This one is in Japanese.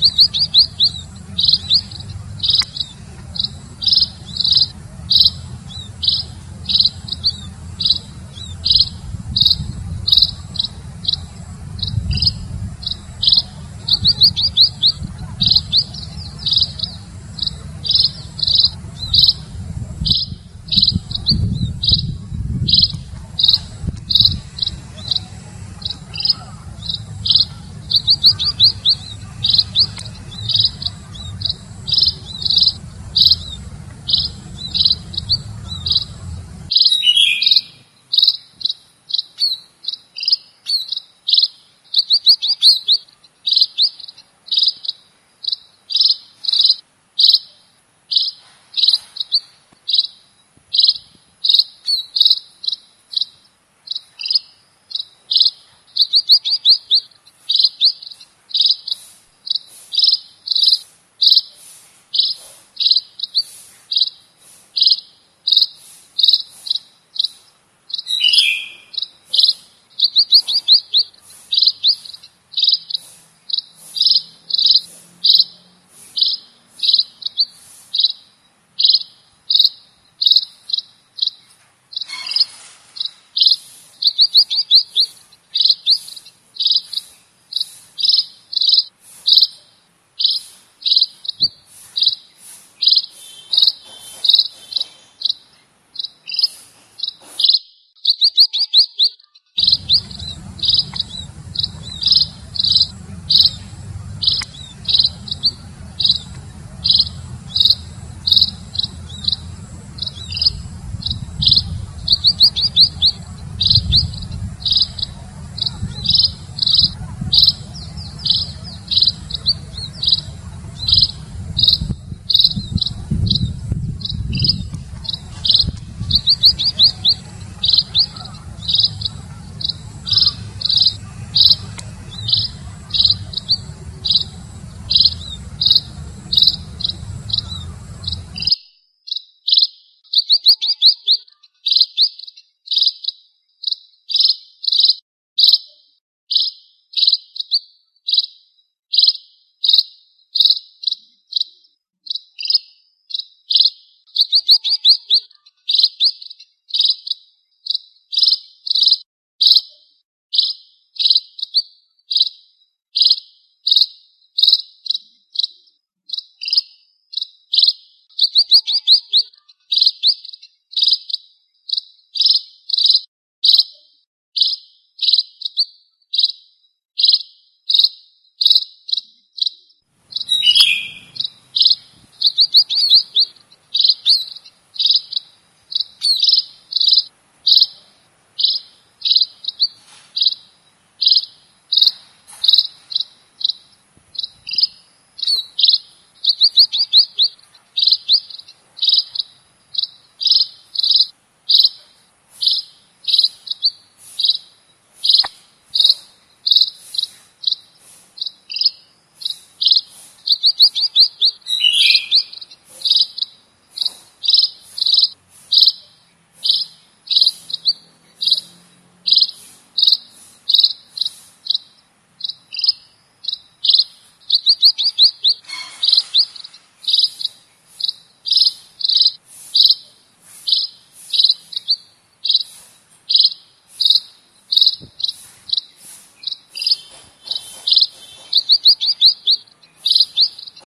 you you ハハハハ!